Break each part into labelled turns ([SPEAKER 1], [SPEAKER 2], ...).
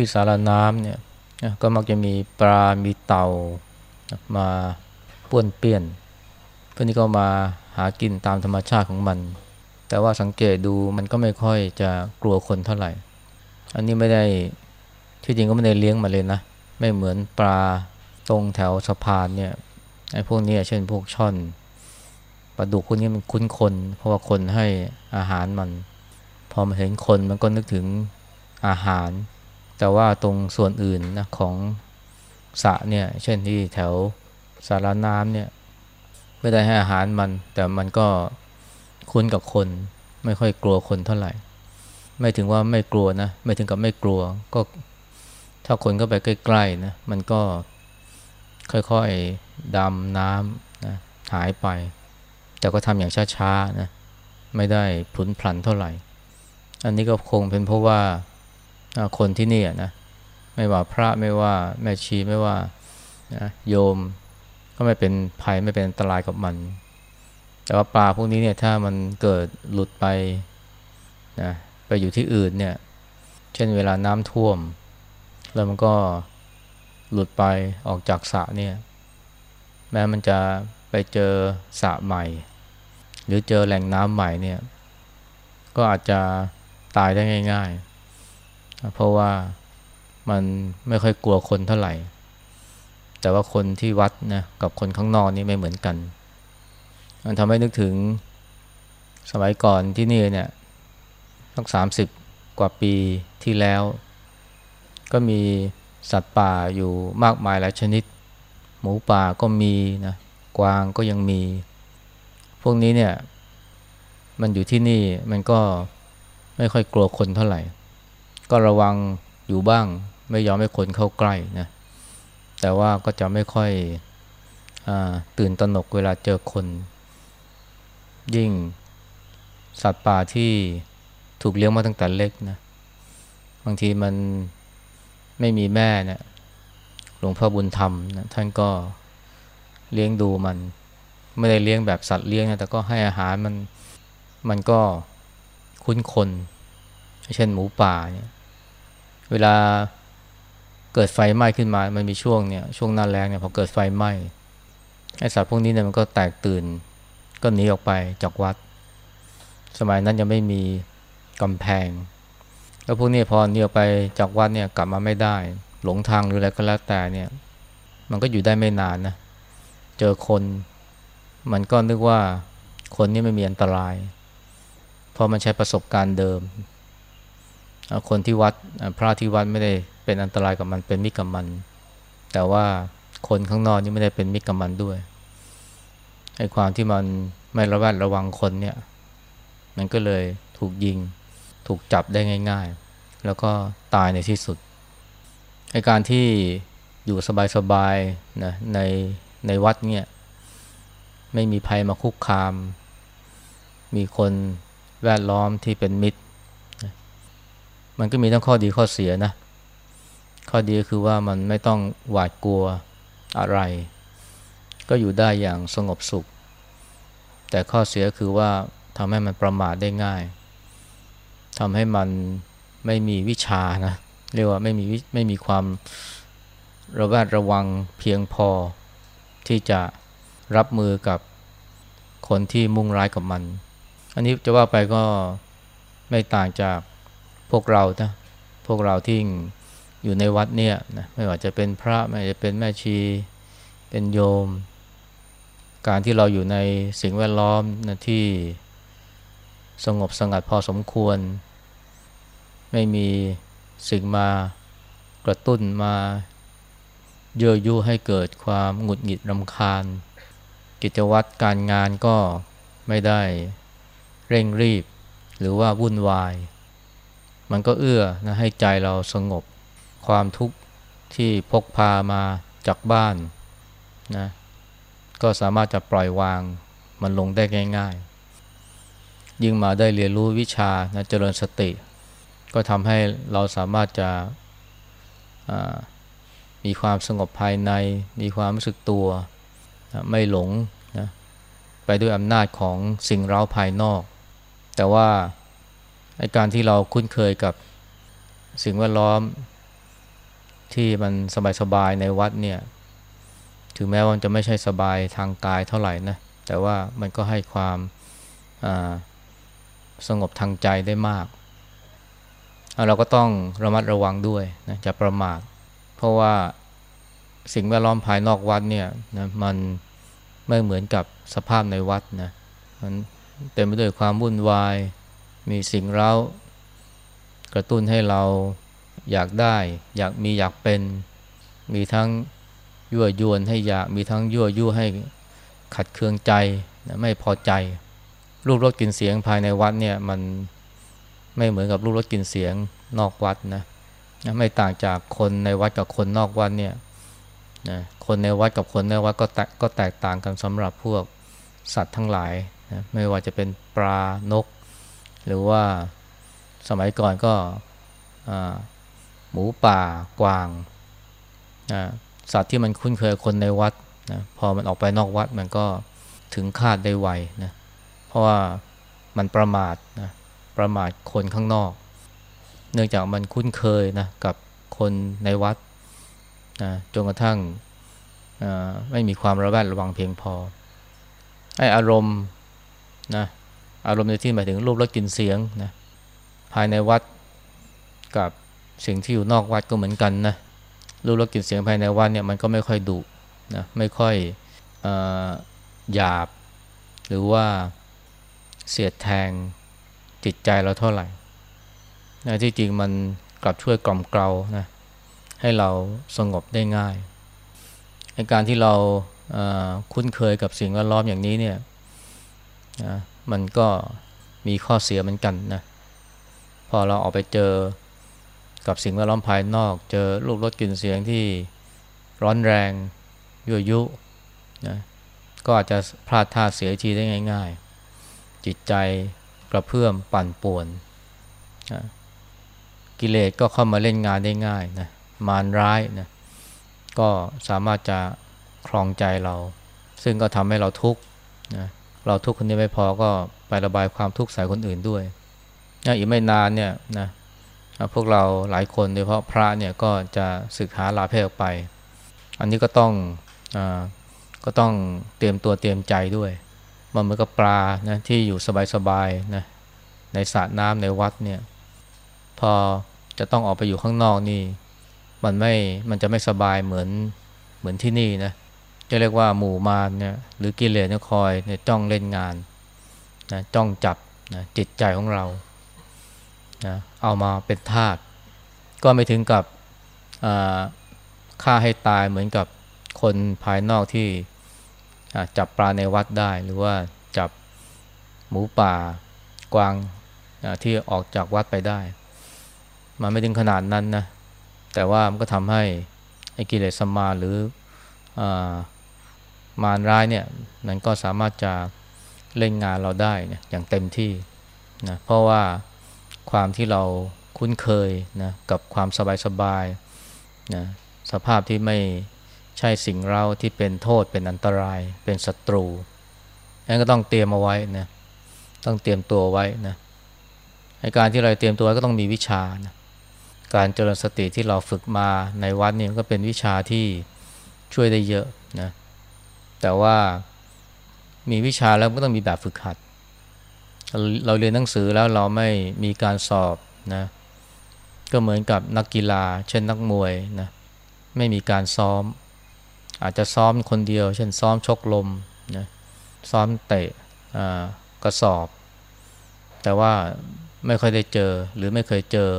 [SPEAKER 1] ที่สารน้ำเนี่ยก็มักจะมีปลา มีเต่ามาป้วนเปี้ยนพวกนี้ก็มาหากินตามธรรมชาติของมัน แต่ว่าสังเกตดูมันก็ไม่ค่อยจะกลัวคนเท่าไหร่ อันนี้ไม่ได้ที่จริงก็ไม่ได้เลี้ยงมาเลยนะ ไม่เหมือนปลาตรงแถวสะพานเนี่ยไอ้พวกนี้เช่นพวกช่อนปลาดุกพวกนี้มันคุ้นคน เพราะว่าคนให้อาหารมัน พอมาเห็นคนมันก็นึกถึงอาหาร แต่ว่าตรงส่วนอื่นนะของสะเนี่ย เช่นที่แถวสาราน้ำเนี่ย ไม่ได้ให้อาหารมัน แต่มันก็คุ้นกับคน ไม่ค่อยกลัวคนเท่าไหร่ ไม่ถึงว่าไม่กลัวนะ ไม่ถึงกับไม่กลัว ก็ถ้าคนก็ไปใกล้ๆนะมันก็ค่อยๆดำน้ำนะหายไป แต่ก็ทำอย่างช้าๆนะไม่ได้พลุนพลันเท่าไหร่ อันนี้ก็คงเป็นเพราะว่า คนที่นี่นะไม่ว่าพระไม่ว่าแม่ชีไม่ว่านะโยมก็ไม่เป็นภัยไม่เป็นอันตรายกับมัน แต่ว่าปลาพวกนี้เนี่ยถ้ามันเกิดหลุดไปนะไปอยู่ที่อื่นเนี่ย เช่นเวลาน้ำท่วม แล้วมันก็หลุดไปออกจากสระเนี่ย แม้มันจะไปเจอสระใหม่ หรือเจอแหล่งน้ำใหม่เนี่ย ก็อาจจะตายได้ง่าย ๆ เพราะว่ามันไม่ค่อยกลัวคนเท่าไหร่ แต่ว่าคนที่วัดนะกับคนข้างนอกนี่ไม่เหมือนกัน มันทำให้นึกถึงสมัยก่อนที่นี่เนี่ยตั้งสามสิบกว่าปีที่แล้ว ก็มีสัตว์ป่าอยู่มากมายหลายชนิด หมูป่าก็มีนะกวางก็ยังมี พวกนี้เนี่ย มันอยู่ที่นี่มันก็ไม่ค่อยกลัวคนเท่าไหร่ ก็ระวังอยู่บ้าง ไม่ยอมให้คนเข้าใกล้นะแต่ว่าก็จะไม่ค่อยอตื่นตระหนกเวลาเจอคน ยิ่งสัตว์ป่าที่ถูกเลี้ยงมาตั้งแต่เล็กนะบางทีมันไม่มีแม่เนะี่ยหลวงพ่อบุญธรรมนะท่านก็เลี้ยงดูมัน ไม่ได้เลี้ยงแบบสัตว์เลี้ยงนะแต่ก็ให้อาหารมันมันก็คุ้นคน เช่นหมูป่าเนี่ย เวลาเกิดไฟไหม้ขึ้นมา มันมีช่วงเนี่ยช่วงหน้าแรงเนี่ยพอเกิดไฟไหม้ไอสัตว์พวกนี้เนี่ยมันก็แตกตื่น ก็หนีออกไปจากวัด สมัยนั้นยังไม่มีกำแพง แล้วพวกนี้พอหนีออกไปจากวัดเนี่ยกลับมาไม่ได้ หลงทางหรืออะไรก็แล้วแต่เนี่ย มันก็อยู่ได้ไม่นานนะเจอคน มันก็นึกว่าคนนี้ไม่มีอันตรายเพราะมันใช้ประสบการณ์เดิม คนที่วัดพระที่วัดไม่ได้เป็นอันตรายกับมันเป็นมิตรกับมัน แต่ว่าคนข้างนอกนี่ไม่ได้เป็นมิตรกับมันด้วยไอ้ความที่มันไม่ระแวดระวังคนเนี่ย มันก็เลยถูกยิง ถูกจับได้ง่าย ๆ แล้วก็ตายในที่สุดไอ้การที่อยู่สบายๆนะในในวัดเนี่ยไม่มีภัยมาคุกคาม มีคนแวดล้อมที่เป็นมิตร มันก็มีทั้งข้อดีข้อเสียนะ ข้อดีก็คือว่ามันไม่ต้องหวาดกลัวอะไร ก็อยู่ได้อย่างสงบสุข แต่ข้อเสียคือว่าทำให้มันประมาทได้ง่ายทำให้มันไม่มีวิชานะ เรียกว่าไม่มีไม่มีความระแวดระวังเพียงพอที่จะรับมือกับคนที่มุ่งร้ายกับมัน อันนี้จะว่าไปก็ไม่ต่างจาก พวกเรานะพวกเราที่อยู่ในวัดเนี่ยนะไม่ว่าจะเป็นพระไม่ว่าจะเป็นแม่ชีเป็นโยม การที่เราอยู่ในสิ่งแวดล้อมนะที่สงบสงัดพอสมควร ไม่มีสิ่งมากระตุ้นมาเยื่อยุให้เกิดความหงุดหงิดรำคาญ กิจวัตรการงานก็ไม่ได้เร่งรีบ หรือว่าวุ่นวาย มันก็เอื้อนะให้ใจเราสงบความทุกข์ที่พกพามาจากบ้านนะก็สามารถจะปล่อยวางมันลงได้ง่าย ๆ ยิ่งมาได้เรียนรู้วิชานะเจริญสติ ก็ทำให้เราสามารถจะมีความสงบภายใน มีความรู้สึกตัวนะไม่หลงนะไปด้วยอำนาจของสิ่งเร้าภายนอก แต่ว่า การที่เราคุ้นเคยกับสิ่งแวดล้อมที่มันสบายๆในวัดเนี่ย ถึงแม้ว่าจะไม่ใช่สบายทางกายเท่าไหร่นะ แต่ว่ามันก็ให้ความสงบทางใจได้มาก เราก็ต้องระมัดระวังด้วยนะจะประมาท เพราะว่าสิ่งแวดล้อมภายนอกวัดเนี่ยนะมันไม่เหมือนกับสภาพในวัดนะ มันเต็มไปด้วยความวุ่นวาย มีสิ่งเร้ากระตุ้นให้เราอยากได้ อยากมีอยากเป็น มีทั้งยั่วยวนให้อยาก มีทั้งยั่วยุให้ขัดเคืองใจไม่พอใจ รูปรสกลิ่นเสียงภายในวัดเนี่ยมันไม่เหมือนกับรูปรสกลิ่นเสียงนอกวัดนะไม่ต่างจากคนในวัดกับคนนอกวัดเนี่ยนะคนในวัดกับคนในวัดก็แตกก็แตกต่างกันสำหรับพวกสัตว์ทั้งหลายนะไม่ว่าจะเป็นปลานก หรือว่าสมัยก่อนก็หมูป่ากวางนะสัตว์ที่มันคุ้นเคยคนในวัดนะพอมันออกไปนอกวัดมันก็ถึงคาดได้ไวนะเพราะว่ามันประมาทนะประมาทคนข้างนอก เนื่องจากมันคุ้นเคยนะกับคนในวัดนะจนกระทั่งไม่มีความระแวดระวังเพียงพอไออารมณ์นะ อารมณ์ในที่หมายถึงรูปรสกลิ่นเสียงนะภายในวัดกับสิ่งที่อยู่นอกวัดก็เหมือนกันนะรูปรสกลิ่นเสียงภายในวัดเนี่ยมันก็ไม่ค่อยดุนะไม่ค่อยอหยาบ หรือว่าเสียดแทงจิตใจเราเท่าไหร่นะที่จริงมันกลับช่วยกล่อมเกลานะให้เราสงบได้ง่ายในการที่เราคุ้นเคยกับสิ่งแวดล้อมอย่างนี้เนี่ยนะ มันก็มีข้อเสียเหมือนกันนะพอเราออกไปเจอกับสิ่งแวดล้อมภายนอก เจอรูปรสกลิ่นเสียงที่ร้อนแรงยั่วยุนะก็อาจจะพลาดท่าเสียทีได้ง่าย ๆ จิตใจกระเพื่อมปั่นป่วนนะกิเลสก็เข้ามาเล่นงานได้ง่ายนะมารร้ายนะก็สามารถจะครองใจเรา ซึ่งก็ทำให้เราทุกข์นะ เราทุกคนนี้ไม่พอก็ไประบายความทุกข์ใส่คนอื่นด้วยนะอีกไม่นานเนี่ยนะพวกเราหลายคนโดยเฉพาะพระเนี่ยก็จะศึกหาลาเพศออกไป อันนี้ก็ต้องอก็ต้องเตรียมตัวเตรียมใจด้วย มันเหมือนกับปลานะที่อยู่สบายๆนะในสระน้ำในวัดเนี่ยพอจะต้องออกไปอยู่ข้างนอกนี่ มันไม่มันจะไม่สบายเหมือนเหมือนที่นี่นะ จะเรียกว่าหมู่มารเนี่ยหรือกิเลสเนี่ยคอยเนี่ยจ้องเล่นงานนะจ้องจับนะจิตใจของเรานะเอามาเป็นทาสก็ไม่ถึงกับฆ่าให้ตายเหมือนกับคนภายนอกที่จับปลาในวัดได้ หรือว่าจับหมูป่ากวางที่ออกจากวัดไปได้ มันไม่ถึงขนาดนั้นนะแต่ว่ามันก็ทำให้ไอ้กิเลสมาหรืออ มารร้ายเนี่ยมันก็สามารถจะเล่นงานเราได้เนี่ยอย่างเต็มที่นะเพราะว่าความที่เราคุ้นเคยนะกับความสบายๆนะสภาพที่ไม่ใช่สิ่งเราที่เป็นโทษเป็นอันตรายเป็นศัตรูนั้นก็ต้องเตรียมเอาไว้นะต้องเตรียมตัวไว้นะในการที่เราเตรียมตัวก็ต้องมีวิชานะการเจริญสติที่เราฝึกมาในวัดนี่ก็เป็นวิชาที่ช่วยได้เยอะนะ แต่ว่ามีวิชาแล้วก็ต้องมีแบบฝึกหัด เราเรียนหนังสือแล้วเราไม่มีการสอบนะ ก็เหมือนกับนักกีฬา เช่นนักมวยนะ ไม่มีการซ้อม อาจจะซ้อมคนเดียว เช่นซ้อมชกลมนะซ้อมเตะกระสอบ แต่ว่าไม่ค่อยได้เจอหรือไม่เคยเจอ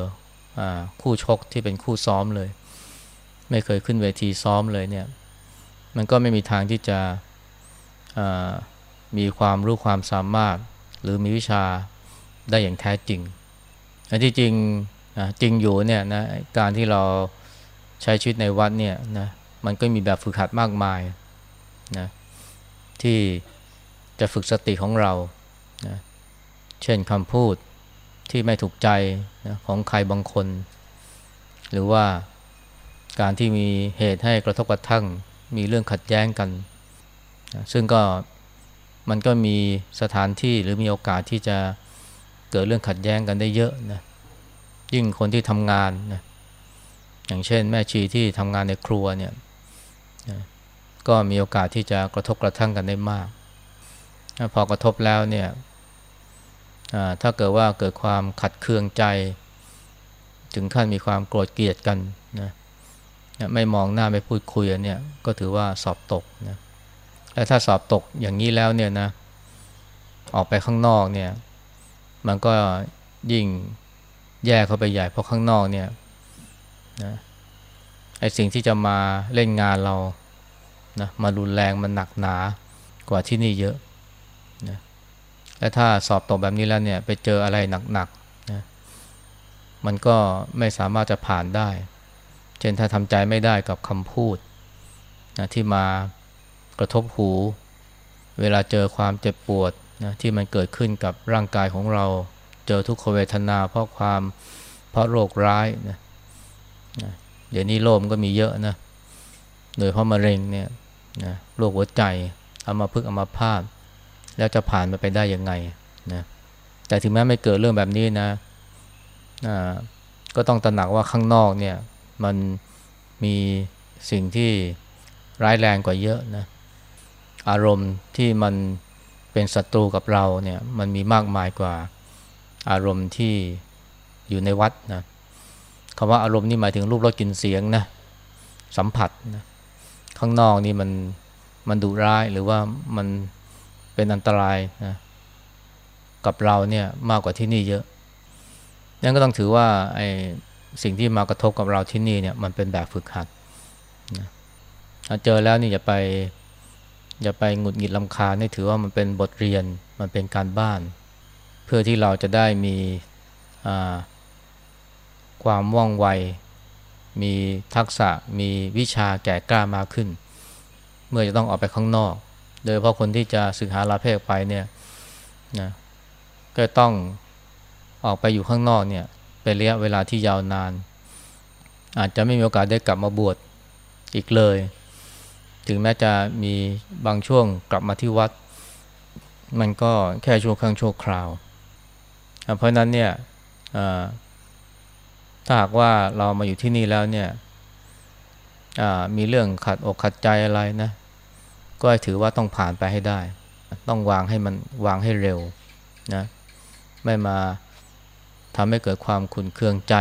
[SPEAKER 1] คู่ชกที่เป็นคู่ซ้อมเลย ไม่เคยขึ้นเวทีซ้อมเลยเนี่ย มันก็ไม่มีทางที่จะมีความรู้ความสามารถ หรือมีวิชาได้อย่างแท้จริงอันที่จริงจริงอยู่เนี่ยนะการที่เราใช้ชีวิตในวัดเนี่ยนะมันก็มีแบบฝึกหัดมากมายนะที่จะฝึกสติของเรานะเช่นคำพูดที่ไม่ถูกใจนะของใครบางคน หรือว่าการที่มีเหตุให้กระทบกระทั่ง มีเรื่องขัดแย้งกัน ซึ่งก็มันก็มีสถานที่หรือมีโอกาสที่จะเกิดเรื่องขัดแย้งกันได้เยอะนะยิ่งคนที่ทำงานนะอย่างเช่น แม่ชีที่ทำงานในครัวเนี่ยนะก็มีโอกาสที่จะกระทบกระทั่งกันได้มาก พอกระทบแล้วเนี่ยถ้าเกิดว่าเกิดความขัดเคืองใจ ถึงขั้นมีความโกรธเกลียดกันนะ ไม่มองหน้าไม่พูดคุยเนี่ยก็ถือว่าสอบตกนะและถ้าสอบตกอย่างนี้แล้วเนี่ยนะออกไปข้างนอกเนี่ย มันก็ยิ่งแย่เข้าไปใหญ่เพราะข้างนอกเนี่ยนะไอสิ่งที่จะมาเล่นงานเรานะมารุนแรงมันหนักหนากว่าที่นี่เยอะนะและถ้าสอบตกแบบนี้แล้วเนี่ย ไปเจออะไรหนักๆนะมันก็ไม่สามารถจะผ่านได้ เช่นถ้าทำใจไม่ได้กับคำพูดนะที่มากระทบหู เวลาเจอความเจ็บปวดนะที่มันเกิดขึ้นกับร่างกายของเรา เจอทุกขเวทนาเพราะความเพราะโรคร้ายนะนะเดี๋ยวนี้โรคมันก็มีเยอะนะ โดยเพราะมะเร็งเนี่ยนะโรคหัวใจเอามาพึกเอามาพาดแล้วจะผ่านมาไปได้ยังไงนะแต่ถึงแม้ไม่เกิดเรื่องแบบนี้นะนะก็ต้องตระหนักว่าข้างนอกเนี่ย มันมีสิ่งที่ร้ายแรงกว่าเยอะนะอารมณ์ที่มันเป็นศัตรูกับเราเนี่ยมันมีมากมายกว่าอารมณ์ที่อยู่ในวัดนะคำว่าอารมณ์นี่หมายถึงรูปรสกลิ่นเสียงนะสัมผัสนะข้างนอกนี่มันมันดุร้ายหรือว่ามันเป็นอันตรายนะกับเราเนี่ยมากกว่าที่นี่เยอะนั่นก็ต้องถือว่าไอ สิ่งที่มากระทบกับเราที่นี่เนี่ยมันเป็นแบบฝึกหัดนะเจอแล้วนี่อย่าไปอย่าไปหงุดหงิดลำคาญนี่ถือว่ามันเป็นบทเรียนมันเป็นการบ้าน เพื่อที่เราจะได้มีความว่องไว มีทักษะมีวิชาแก่กล้ามากขึ้น เมื่อจะต้องออกไปข้างนอก โดยเพราะคนที่จะศึกษาลาเพศไปเนี่ยนะก็ต้องออกไปอยู่ข้างนอกเนี่ย เป็นระยะเวลาที่ยาวนาน อาจจะไม่มีโอกาสได้กลับมาบวชอีกเลย ถึงแม้จะมีบางช่วงกลับมาที่วัด มันก็แค่ช่วงครั้งชั่วคราว เพราะนั้นเนี่ยถ้าหากว่าเรามาอยู่ที่นี่แล้วเนี่ยมีเรื่องขัดอกขัดใจอะไรนะ ก็ถือว่าต้องผ่านไปให้ได้ ต้องวางให้มันวางให้เร็วนะไม่มาำให้เกิดความขุนเคืองใจ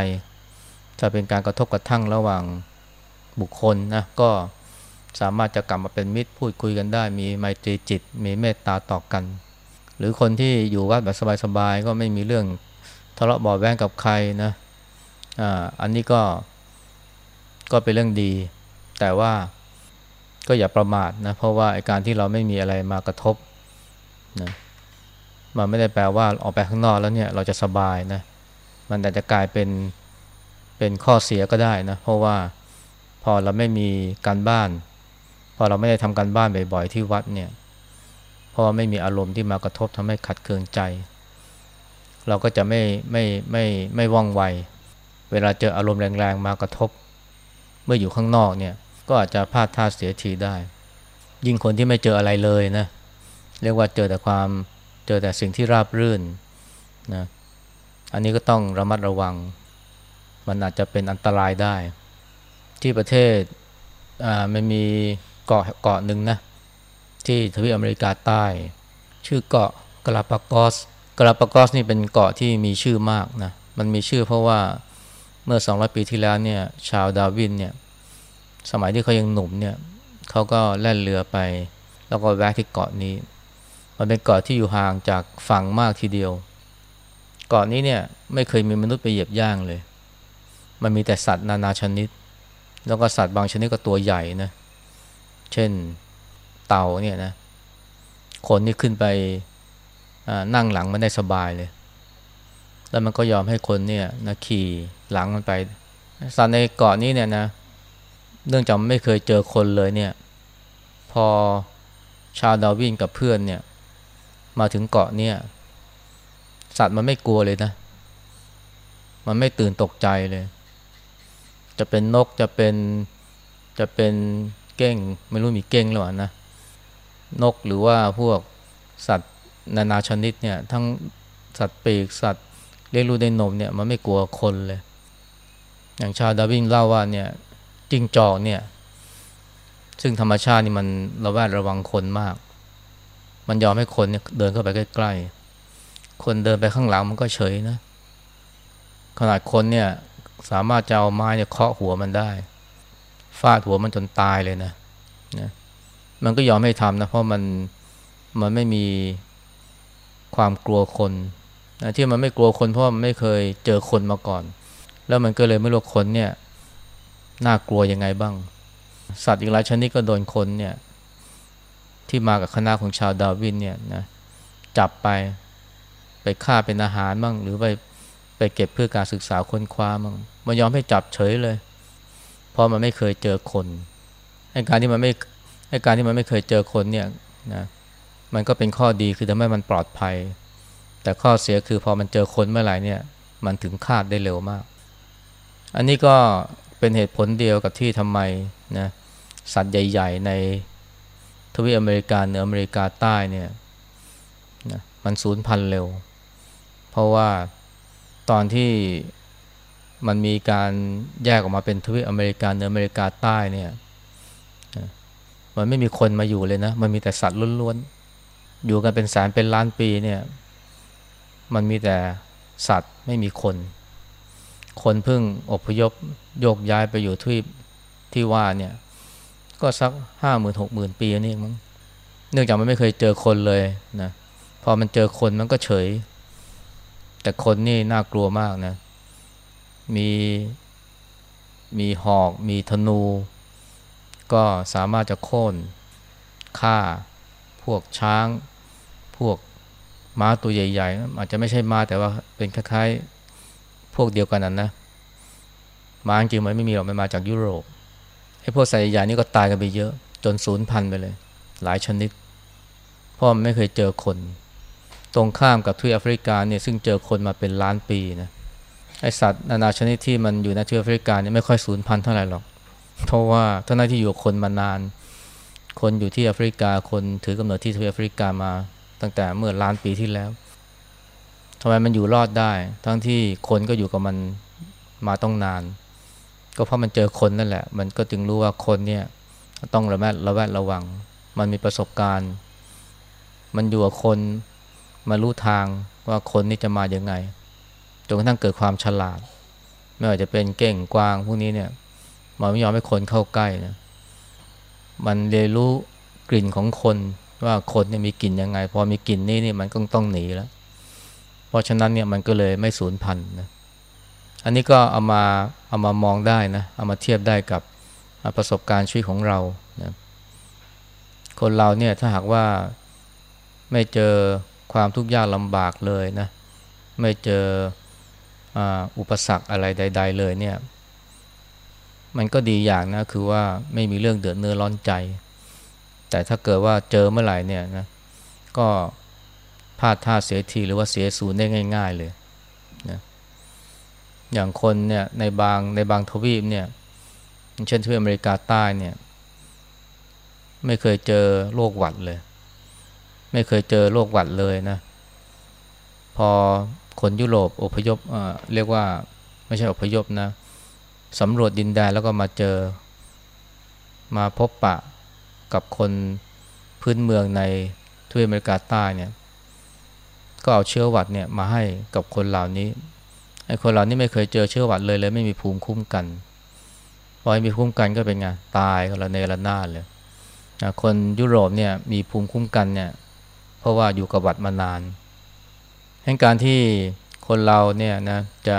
[SPEAKER 1] จะเป็นการกระทบกระทั่งระหว่างบุคคลนะก็สามารถจะกลับมาเป็นมิตรพูดคุยกันได้ มีไมตรีจิต มีเมตตาต่อกัน หรือคนที่อยู่วัดแบบสบายๆก็ไม่มีเรื่องทะเลาะเบาแวงกับใครนะอ่าอันนี้ก็ก็เป็นเรื่องดี แต่ว่าก็อย่าประมาทนะเพราะว่าการที่เราไม่มีอะไรมากระทบนะมันไม่ได้แปลว่าออกไปข้างนอกแล้วเนี่ยเราจะสบายนะ มันอาจจะกลายเป็นเป็นข้อเสียก็ได้นะ เพราะว่าพอเราไม่มีการบ้าน พอเราไม่ได้ทำการบ้านบ่อยๆที่วัดเนี่ยเพราะไม่มีอารมณ์ที่มากระทบทำให้ขัดเคืองใจ เราก็จะไม่ไม่ไม่ไม่ว่องไว เวลาเจออารมณ์แรงๆมากระทบ เมื่ออยู่ข้างนอกเนี่ยก็อาจจะพลาดท่าเสียทีได้ ยิ่งคนที่ไม่เจออะไรเลยนะเรียกว่าเจอแต่ความเจอแต่สิ่งที่ราบรื่นนะ อันนี้ก็ต้องระมัดระวัง มันอาจจะเป็นอันตรายได้ ที่ประเทศอ่ามันมีเกาะเกาะหนึ่งนะ ที่ทวีปอเมริกาใต้ ชื่อเกาะกาลาปากอสกาลาปากอสนี่เป็นเกาะที่มีชื่อมากนะมันมีชื่อเพราะว่าเมื่อ 200 ปีที่แล้วเนี่ยชาวดาวินเนี่ยสมัยที่เขายังหนุ่มเนี่ยเขาก็แล่นเรือไป แล้วก็แวะที่เกาะนี้ มันเป็นเกาะที่อยู่ห่างจากฝั่งมากทีเดียว เกาะนี้เนี่ยไม่เคยมีมนุษย์ไปเหยียบย่างเลย มันมีแต่สัตว์นานาชนิด แล้วก็สัตว์บางชนิดก็ตัวใหญ่นะ เช่นเต่าเนี่ยนะ คนนี่ขึ้นไปนั่งหลังมันได้สบายเลย แล้วมันก็ยอมให้คนเนี่ยนะขี่หลังมันไป สัตว์ในเกาะนี้เนี่ยนะ เนื่องจากไม่เคยเจอคนเลยเนี่ย พอชาวดาวินกับเพื่อนเนี่ย มาถึงเกาะเนี่ย สัตว์มันไม่กลัวเลยนะ มันไม่ตื่นตกใจเลย จะเป็นนกจะเป็นจะเป็นเก้ง ไม่รู้มีเก้งหรือเปล่านะ นกหรือว่าพวกสัตว์นานาชนิดเนี่ย ทั้งสัตว์ปีกสัตว์เลี้ยงลูกด้วยนมเนี่ยมันไม่กลัวคนเลย อย่างชาวดาวินเล่าว่าเนี่ยจิ้งจอกเนี่ย ซึ่งธรรมชาตินี่มันระแวดระวังคนมาก มันยอมให้คนเนี่ยเดินเข้าไปใกล้ๆ คนเดินไปข้างหลังมันก็เฉยนะ ขนาดคนเนี่ยสามารถจะเอาไม้เนี่ยเคาะหัวมันได้ ฟาดหัวมันจนตายเลยนะนะมันก็ยอมให้ทำนะ เพราะมันมันไม่มีความกลัวคนนะที่มันไม่กลัวคนเพราะมันไม่เคยเจอคนมาก่อน แล้วมันก็เลยไม่รู้คนเนี่ยน่ากลัวยังไงบ้าง สัตว์อีกหลายชนิดก็โดนคนเนี่ยที่มากับคณะของชาวดาวินเนี่ยนะจับไป ไปฆ่าเป็นอาหารบ้างหรือไปไปเก็บเพื่อการศึกษาค้นคว้าบ้างมันยอมให้จับเฉยเลย เพราะมันไม่เคยเจอคนไอ้การที่มันไม่ไอ้การที่มันไม่เคยเจอคนเนี่ยนะมันก็เป็นข้อดีคือทำให้มันปลอดภัย แต่ข้อเสียคือพอมันเจอคนเมื่อไหร่เนี่ยมันถึงคาดได้เร็วมาก อันนี้ก็เป็นเหตุผลเดียวกับที่ทำไมนะสัตว์ใหญ่ ๆ ในทวีปอเมริกาเหนืออเมริกาใต้เนี่ยนะมันสูญพันธุ์เร็ว เพราะว่าตอนที่มันมีการแยกออกมาเป็นทวีปอเมริกาเหนืออเมริกาใต้เนี่ยมันไม่มีคนมาอยู่เลยนะ มันมีแต่สัตว์ล้วนๆ อยู่กันเป็นแสนเป็นล้านปีเนี่ย มันมีแต่สัตว์ไม่มีคน คนเพิ่งอพยพโยกย้ายไปอยู่ที่ที่ว่าเนี่ย ก็สักห้าหมื่นหกหมื่นปีนี่มั้ง เนื่องจากมันไม่เคยเจอคนเลยนะ พอมันเจอคนมันก็เฉย แต่คนนี่น่ากลัวมากนะ มีมีหอกมีธนู ก็สามารถจะโค่นฆ่าพวกช้าง พวกม้าตัวใหญ่ๆ อาจจะไม่ใช่ม้าแต่ว่าเป็นคล้ายๆ พวกเดียวกันนั่นนะม้าจริงมันไม่มีหรอกมันมาจากยุโรปไอ้พวกสายใหญ่นี่ก็ตายกันไปเยอะ จนสูญพันไปเลย หลายชนิด เพราะมันไม่เคยเจอคน ตรงข้ามกับทวีปแอฟริกาเนี่ยซึ่งเจอคนมาเป็นล้านปีนะไอสัตว์นานาชนิดที่มันอยู่ในทวีปแอฟริกาเนี่ยไม่ค่อยสูญพันธุ์เท่าไหร่หรอก เพราะว่าท่านที่อยู่คนมานาน คนอยู่ที่แอฟริกาคนถือกำเนิดที่ทวีปแอฟริกามาตั้งแต่เมื่อล้านปีที่แล้วทำไมมันอยู่รอดได้ ทั้งที่คนก็อยู่กับมันมาต้องนาน ก็เพราะมันเจอคนนั่นแหละ มันก็จึงรู้ว่าคนเนี่ยต้องระแวดระแวดระวัง มันมีประสบการณ์ มันอยู่กับคน มารู้ทางว่าคนนี่จะมาอย่างไงจนกระทั่งเกิดความฉลาด ไม่ว่าจะเป็นเก่งกวางพวกนี้เนี่ยมันไม่ยอมให้คนเข้าใกล้นะมันเรียนรู้กลิ่นของคนว่าคนเนี่ยมีกลิ่นยังไง พอมีกลิ่นนี้นี่มันก็ต้องหนีแล้ว เพราะฉะนั้นเนี่ยมันก็เลยไม่สูญพันธุ์นะอันนี้ก็เอามาเอามามองได้นะเอามาเทียบได้กับประสบการณ์ชีวิตของเรานะคนเราเนี่ยถ้าหากว่าไม่เจอ ความทุกข์ยากลำบากเลยนะไม่เจออุปสรรคอะไรใด ๆ เลยเนี่ย มันก็ดีอย่างนะคือว่าไม่มีเรื่องเดือดเนื้อร้อนใจ แต่ถ้าเกิดว่าเจอเมื่อไหร่เนี่ยนะก็พลาดท่าเสียทีหรือว่าเสียศูนย์ได้ง่าย ๆ เลยนะอย่างคนเนี่ยในบางในบางทวีปเนี่ยเช่นทวีปอเมริกาใต้เนี่ย ไม่เคยเจอโรคหวัดเลย ไม่เคยเจอโรคหวัดเลยนะ พอคนยุโรปอพยพเรียกว่าไม่ใช่อพยพนะสำรวจดินแดนแล้วก็มาเจอ มาพบปะกับคนพื้นเมืองในทวีปอเมริกาใต้เนี่ย ก็เอาเชื้อหวัดเนี่ยมาให้กับคนเหล่านี้ไอ้คนเหล่านี้ไม่เคยเจอเชื้อหวัดเลยเลยไม่มีภูมิคุ้มกันพอให้มีภูมิคุ้มกันก็เป็นไงตายกันละเนระนาดเลยคนยุโรปเนี่ยมีภูมิคุ้มกันเนี่ย เพราะว่าอยู่กับวัดมานานแห่งการที่คนเราเนี่ยนะจะ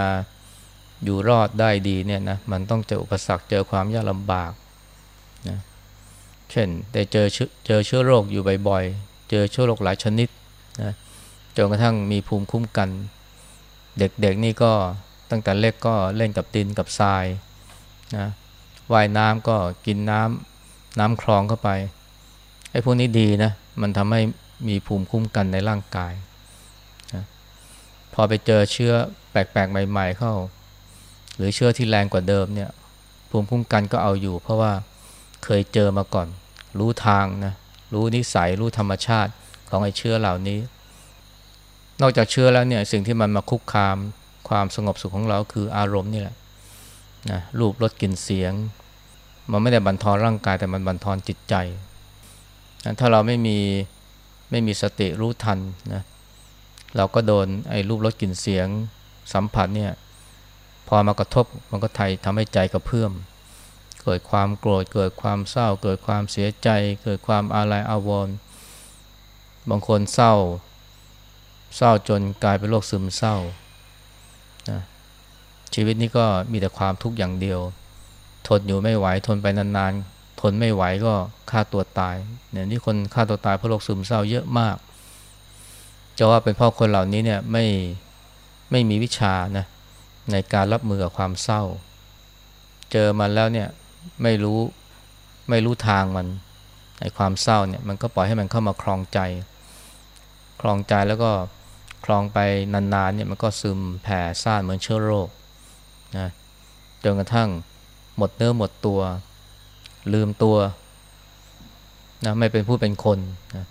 [SPEAKER 1] อยู่รอดได้ดีเนี่ยนะมันต้องเจออุปสรรคเจอความยากลำบากนะเช่นได้เจอเจอเชื้อโรคอยู่บ่อยๆ เจอเชื้อโรคหลายชนิดนะจนกระทั่งมีภูมิคุ้มกัน เด็กๆนี่ก็ตั้งแต่เล็กก็เล่นกับดินกับทรายนะว่ายน้ำก็กินน้ำน้ำคลองเข้าไปไอ้พวกนี้ดีนะมันทำให้ มีภูมิคุ้มกันในร่างกายนะพอไปเจอเชื้อแปลกๆ ใหม่ ๆ เข้า หรือเชื้อที่แรงกว่าเดิมเนี่ย ภูมิคุ้มกันก็เอาอยู่ เพราะว่าเคยเจอมาก่อน รู้ทางนะรู้นิสัยรู้ธรรมชาติของไอ้เชื้อเหล่านี้ นอกจากเชื้อแล้วเนี่ยสิ่งที่มันมาคุกคามความสงบสุขของเราคืออารมณ์นี่แหละนะรูปรสกลิ่นเสียง มันไม่ได้บันทอนร่างกายแต่มันบันทอนจิตใจนะถ้าเราไม่มี ไม่มีสติรู้ทันนะเราก็โดนไอ้รูปรสกลิ่นเสียงสัมผัสเนี่ยพอมากระทบมันก็ไทยทำให้ใจกระเพื่อม เกิดความโกรธเกิดความเศร้า เกิดความเสียใจ เกิดความอาลัยอาวรณ์บางคนเศร้า เศร้าจนกลายเป็นโรคซึมเศร้านะชีวิตนี้ก็มีแต่ความทุกข์อย่างเดียว ทนอยู่ไม่ไหวทนไปนานๆ ทนไม่ไหวก็ฆ่าตัวตายเนี่ยนี่คนฆ่าตัวตายเพราะโรคซึมเศร้าเยอะมาก จะว่าเป็นเพราะคนเหล่านี้เนี่ยไม่ไม่มีวิชานะในการรับมือกับความเศร้า เจอมันแล้วเนี่ยไม่รู้ไม่รู้ทางมันในความเศร้าเนี่ยมันก็ปล่อยให้มันเข้ามาคลองใจ คลองใจแล้วก็คลองไปนานๆเนี่ยมันก็ซึมแผ่ซ่านเหมือนเชื้อโรคนะจนกระทั่งหมดเนื้อหมดตัว ลืมตัวนะไม่เป็นผู้เป็นคนนะ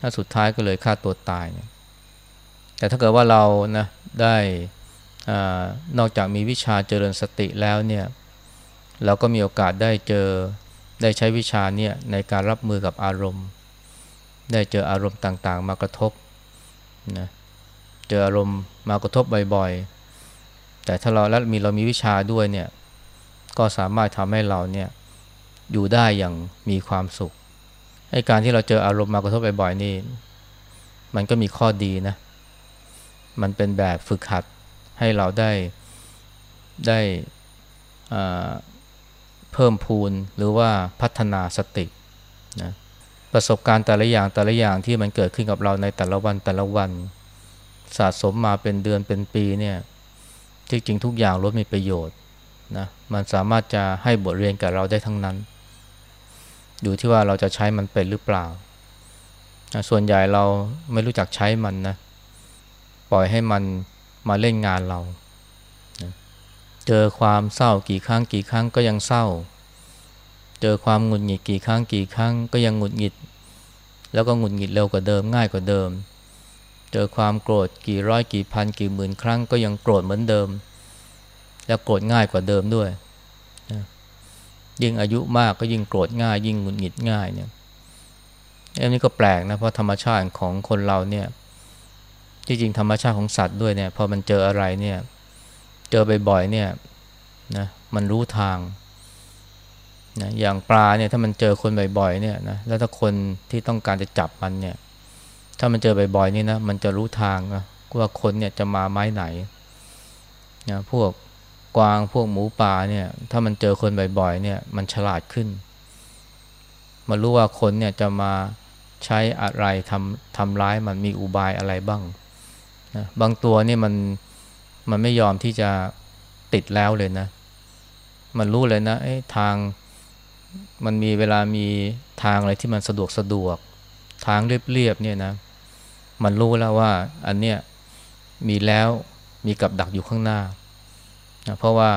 [SPEAKER 1] ถ้าสุดท้ายก็เลยฆ่าตัวตายเนี่ยแต่ถ้าเกิดว่าเรานะได้อนอกจากมีวิชาเจริญสติแล้วเนี่ยเราก็มีโอกาสได้เจอได้ใช้วิชาเนี่ยในการรับมือกับอารมณ์ ได้เจออารมณ์ต่างๆ มากระทบนะเจออารมณ์มากระทบบ่อยๆ แต่ถ้าเราแล้วมีเรามีวิชาด้วยเนี่ยก็สามารถทำให้เราเนี่ย อยู่ได้อย่างมีความสุขให้การที่เราเจออารมณ์มากระทบบ่อยๆนี่ มันก็มีข้อดีนะ มันเป็นแบบฝึกหัดให้เราได้ได้เพิ่มพูนหรือว่าพัฒนาสตินะประสบการณ์แต่ละอย่างแต่ละอย่างที่มันเกิดขึ้นกับเราในแต่ละวันแต่ละวัน สะสมมาเป็นเดือนเป็นปีเนี่ยจริงๆทุกอย่างล้วนมีประโยชน์นะมันสามารถจะให้บทเรียนกับเราได้ทั้งนั้น อยู่ที่ว่าเราจะใช้มันเป็นหรือเปล่า ส่วนใหญ่เราไม่รู้จักใช้มันนะ ปล่อยให้มันมาเล่นงานเรา เจอความเศร้ากี่ครั้งกี่ครั้งก็ยังเศร้า เจอความหงุดหงิดกี่ครั้งกี่ครั้งก็ยังหงุดหงิด แล้วก็หงุดหงิดเร็วกว่าเดิมง่ายกว่าเดิม เจอความโกรธกี่ร้อยกี่พันกี่หมื่นครั้งก็ยังโกรธเหมือนเดิม แล้วโกรธง่ายกว่าเดิมด้วย ยิ่งอายุมากก็ยิ่งโกรธง่าย ยิ่งหงุดหงิดง่ายเนี่ยอันนี้ก็แปลกนะเพราะธรรมชาติของคนเราเนี่ยที่จริงธรรมชาติของสัตว์ด้วยเนี่ยพอมันเจออะไรเนี่ยเจอบ่อยๆเนี่ยนะมันรู้ทางนะอย่างปลาเนี่ยถ้ามันเจอคนบ่อยๆเนี่ยนะแล้วถ้าคนที่ต้องการจะจับมันเนี่ยถ้ามันเจอบ่อยๆนี่นะมันจะรู้ทางนะว่าคนเนี่ยจะมาไม้ไหนนะพวก กวางพวกหมูป่าเนี่ย ถ้ามันเจอคนบ่อยๆเนี่ย มันฉลาดขึ้น มันรู้ว่าคนเนี่ยจะมาใช้อะไรทำทำร้ายมันมีอุบายอะไรบ้างนะบางตัวนี่มันมันไม่ยอมที่จะติดแล้วเลยนะ มันรู้เลยนะทางมันมีเวลามีทางอะไรที่มันสะดวกสะดวก ทางเรียบๆเนี่ยนะ มันรู้แล้วว่า อันเนี้ยมีแล้วมีกับดักอยู่ข้างหน้า นะเพราะว่า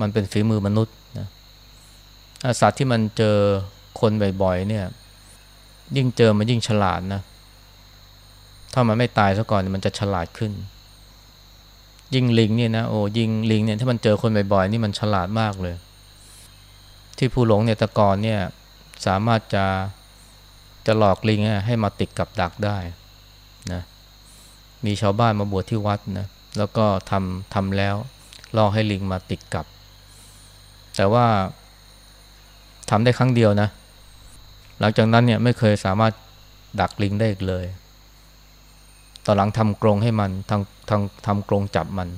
[SPEAKER 1] มันเป็นฝีมือมนุษย์นะสัตว์ที่มันเจอคนบ่อยๆเนี่ย ยิ่งเจอมันยิ่งฉลาดนะ ถ้ามันไม่ตายซะก่อนมันจะฉลาดขึ้น ยิงลิงเนี่ยนะโอ้ยิงลิงเนี่ยถ้ามันเจอคนบ่อยๆนี่มันฉลาดมากเลย ที่ผู้หลงเนี่ยตะกอนเนี่ยสามารถจะจะหลอกลิงให้มาติดกับดักได้นะมีชาวบ้านมาบวชที่วัดนะ แล้วก็ทำทำแล้วล่อให้ลิงมาติดกับ แต่ว่าทำได้ครั้งเดียวนะ หลังจากนั้นเนี่ยไม่เคยสามารถดักลิงได้อีกเลยตอนหลังทำกรงให้มันทำทำทำกรงจับมัน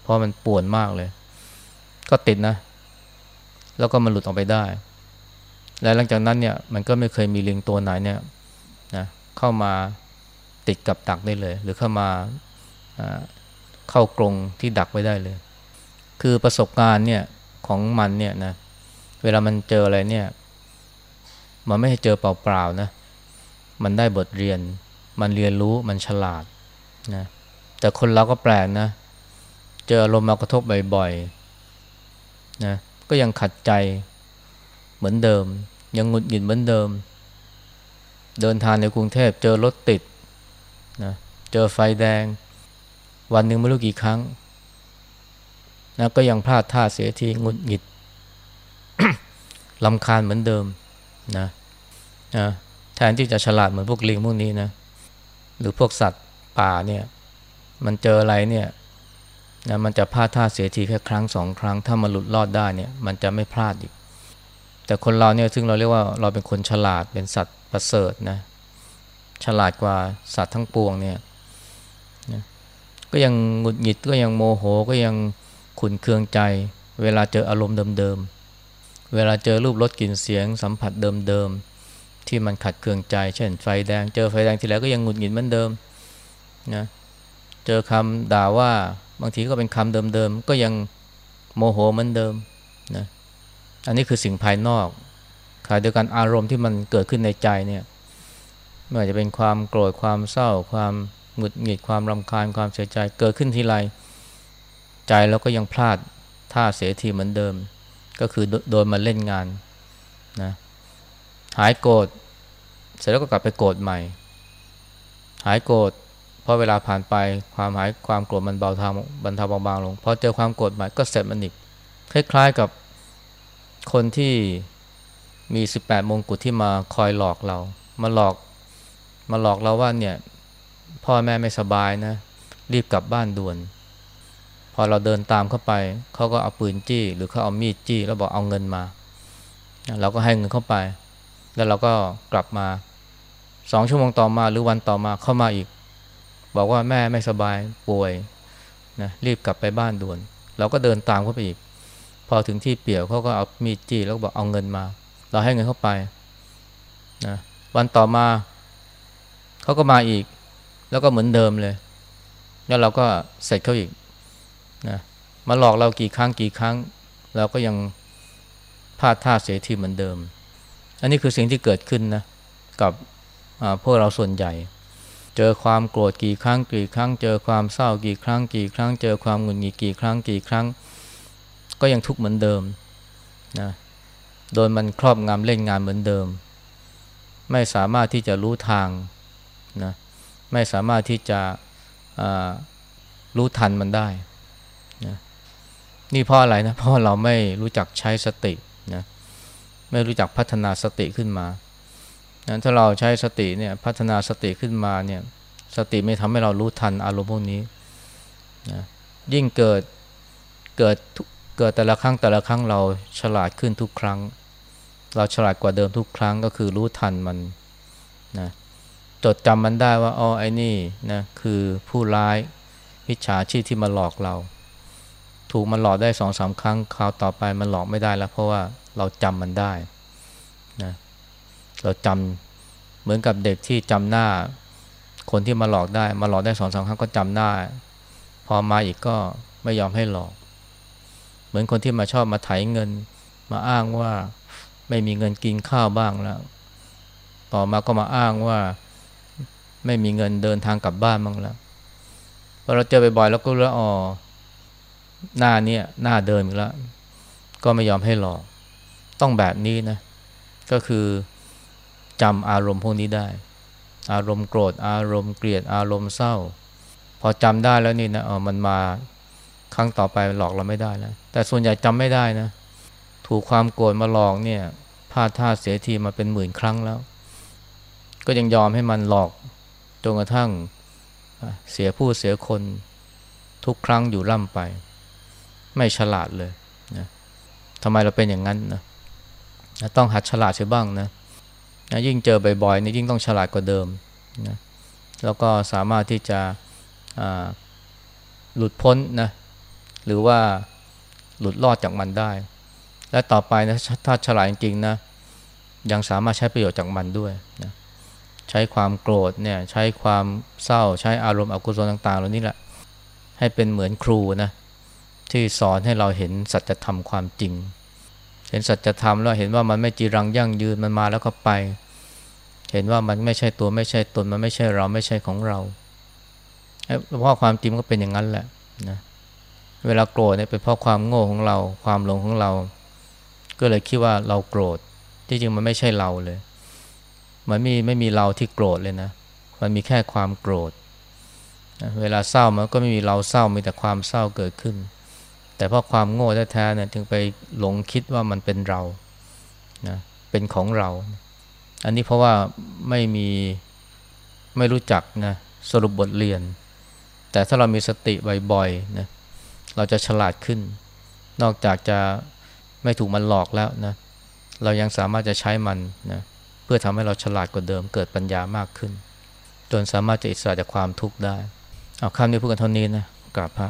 [SPEAKER 1] เพราะมันป่วนมากเลย ก็ติดนะ แล้วก็มันหลุดออกไปได้ และหลังจากนั้นเนี่ยมันก็ไม่เคยมีลิงตัวไหนเนี่ยนะเข้ามาติดกับตักได้เลย หรือเข้ามา เข้ากรงที่ดักไว้ได้เลย คือประสบการณ์เนี่ยของมันเนี่ยนะเวลามันเจออะไรเนี่ย มันไม่ให้เจอเปล่าๆนะ มันได้บทเรียน มันเรียนรู้มันฉลาดนะแต่คนเราก็แปลกนะ เจออารมณ์มากระทบบ่อยๆนะก็ยังขัดใจเหมือนเดิม ยังหงุดหงิดเหมือนเดิม เดินทางในกรุงเทพเจอรถติดนะเจอไฟแดง วันหนึ่งไม่รู้กี่ครั้งนะก็ยังพลาดท่าเสียทีงุดหงิดลำคาญเหมือนเดิมนะนะแทนที่จะฉลาดเหมือนพวกลิงพวกนี้นะ หรือพวกสัตว์ป่าเนี่ย มันเจออะไรเนี่ยนะมันจะพลาดท่าเสียทีแค่ครั้งสองครั้ง ถ้ามันหลุดรอดได้เนี่ย มันจะไม่พลาดอีก แต่คนเราเนี่ยซึ่งเราเรียกว่าเราเป็นคนฉลาดเป็นสัตว์ประเสริฐนะ ฉลาดกว่าสัตว์ทั้งปวงเนี่ย ก็ยังหงุดหงิดก็ยังโมโหก็ยังขุนเคืองใจ เวลาเจออารมณ์เดิมๆ เวลาเจอรูปรสกลิ่นเสียงสัมผัสเดิมๆ ที่มันขัดเคืองใจ เช่นไฟแดง เจอไฟแดงทีไรก็ยังหงุดหงิดเหมือนเดิมนะเจอคำด่าว่าบางทีก็เป็นคำเดิมๆ ก็ยังโมโหเหมือนเดิมนะอันนี้คือสิ่งภายนอกขณะเดียวกันอารมณ์ที่มันเกิดขึ้นในใจเนี่ยไม่ว่าจะเป็นความโกรธความเศร้าความ หงุดหงิดความรำคาญความเสียใจเกิดขึ้นทีไรใจเราก็ยังพลาดท่าเสียทีเหมือนเดิม ก็คือโดนมาเล่นงานนะหายโกรธเสร็จแล้วก็กลับไปโกรธใหม่ หายโกรธพอเวลาผ่านไปความหายความโกรธมันเบาทางบรรเทาบางๆลงพอเจอความโกรธใหม่ก็เสร็จมันอีกคล้ายๆกับคนที่มี 18 มงกุฎที่มาคอยหลอกเรา มาหลอกมาหลอกเราว่าเนี่ย พ่อแม่ไม่สบายนะ รีบกลับบ้านด่วน พอเราเดินตามเข้าไป เขาก็เอาปืนจี้ หรือเขาเอามีดจี้ แล้วบอกเอาเงินมา เราก็ให้เงินเข้าไป แล้วเราก็กลับมาสองชั่วโมงต่อมาหรือวันต่อมาเข้ามาอีก บอกว่าแม่ไม่สบายป่วยนะรีบกลับไปบ้านด่วน เราก็เดินตามเขาไปอีก พอถึงที่เปี่ยวเขาก็เอามีดจี้แล้วบอกเอาเงินมา เราให้เงินเข้าไปนะวันต่อมาเขาก็มาอีก แล้วก็เหมือนเดิมเลย แล้วเราก็เสร็จเขาอีกนะมาหลอกเรากี่ครั้งกี่ครั้ง เราก็ยังพลาดท่าเสียทีเหมือนเดิม อันนี้คือสิ่งที่เกิดขึ้นนะกับพวกเราส่วนใหญ่ เจอความโกรธกี่ครั้งกี่ครั้ง เจอความเศร้ากี่ครั้งกี่ครั้ง เจอความหงุดหงิดกี่ครั้งกี่ครั้ง ก็ยังทุกข์เหมือนเดิมนะโดนมันครอบงำเล่นงานเหมือนเดิม ไม่สามารถที่จะรู้ทางนะ ไม่สามารถที่จะรู้ทันมันได้นะนี่เพราะอะไรนะเพราะเราไม่รู้จักใช้สตินะไม่รู้จักพัฒนาสติขึ้นมานะถ้าเราใช้สติเนี่ยพัฒนาสติขึ้นมาเนี่ยสติไม่ทำให้เรารู้ทันอารมณ์พวกนี้นะยิ่งเกิดเกิดเกิดแต่ละครั้งแต่ละครั้งเราฉลาดขึ้นทุกครั้ง เราฉลาดกว่าเดิมทุกครั้งก็คือรู้ทันมันนะ จดจำมันได้ว่าอ๋อไอ้นี่นะคือผู้ร้ายมิจฉาชีพที่มาหลอกเรา ถูกมันหลอกได้สองสามครั้งคราวต่อไปมันหลอกไม่ได้แล้ว เพราะว่าเราจำมันได้นะเราจำเหมือนกับเด็กที่จำหน้า คนที่มาหลอกได้ มาหลอกได้สองสาครั้งก็จำได้ พอมาอีกก็ไม่ยอมให้หลอก เหมือนคนที่มาชอบมาไถเงิน มาอ้างว่าไม่มีเงินกินข้าวบ้างแล้ว ต่อมาก็มาอ้างว่า ไม่มีเงินเดินทางกลับบ้านบ้างแล้วพอเราเจอบ่อยๆแล้วก็รู้อ๋อหน้าเนี่ยหน้าเดิมอีกแล้ว ก็ไม่ยอมให้หลอก ต้องแบบนี้นะ ก็คือจำอารมณ์พวกนี้ได้ อารมณ์โกรธ อารมณ์เกลียด อารมณ์เศร้า พอจำได้แล้วนี่นะอ๋อมันมาครั้งต่อไปหลอกเราไม่ได้แล้ว แต่ส่วนใหญ่จำไม่ได้นะ ถูกความโกรธมาหลอกเนี่ยพลาดท่าเสียทีมาเป็นหมื่นครั้งแล้ว ก็ยังยอมให้มันหลอก จนกระทั่งเสียผู้เสียคนทุกครั้งอยู่ล่ำไป ไม่ฉลาดเลยนะทำไมเราเป็นอย่างนั้นนะนะต้องหัดฉลาดเสียบ้างนะนะยิ่งเจอบ่อยๆนี่ยิ่งต้องฉลาดกว่าเดิมนะแล้วก็สามารถที่จะหลุดพ้นนะหรือว่าหลุดรอดจากมันได้ และต่อไปนะถ้าฉลาดจริงๆนะยังสามารถใช้ประโยชน์จากมันด้วยนะ ใช้ความโกรธเนี่ยใช้ความเศร้าใช้อารมณ์อกุศลต่างๆเหล่านี้แหละให้เป็นเหมือนครูนะที่สอนให้เราเห็นสัจธรรมความจริง เห็นสัจธรรมแล้วเห็นว่ามันไม่จีรังยั่งยืนมันมาแล้วก็ไป เห็นว่ามันไม่ใช่ตัวไม่ใช่ตนมันไม่ใช่เราไม่ใช่ของเราเพราะความจริงก็เป็นอย่างนั้นแหละนะเวลาโกรธเนี่ยเป็นเพราะความโง่ของเรา ความหลงของเรา ก็เลยคิดว่าเราโกรธที่จริงมันไม่ใช่เราเลย มันมีไม่มีเราที่โกรธเลยนะ มันมีแค่ความโกรธ เวลาเศร้ามันก็ไม่มีเราเศร้ามีแต่ความเศร้าเกิดขึ้น แต่เพราะความโง่แท้ๆเนี่ยจึงไปหลงคิดว่ามันเป็นเรานะเป็นของเรา อันนี้เพราะว่าไม่มีไม่รู้จักนะสรุปบทเรียน แต่ถ้าเรามีสติบ่อยๆนะเราจะฉลาดขึ้น นอกจากจะไม่ถูกมันหลอกแล้วนะ เรายังสามารถจะใช้มันนะเพื่อทำให้เราฉลาดกว่าเดิม เกิดปัญญามากขึ้น จนสามารถจะอิสระจากความทุกข์ได้ เอาคำนี้พูดกันเท่านี้นะกราบพระ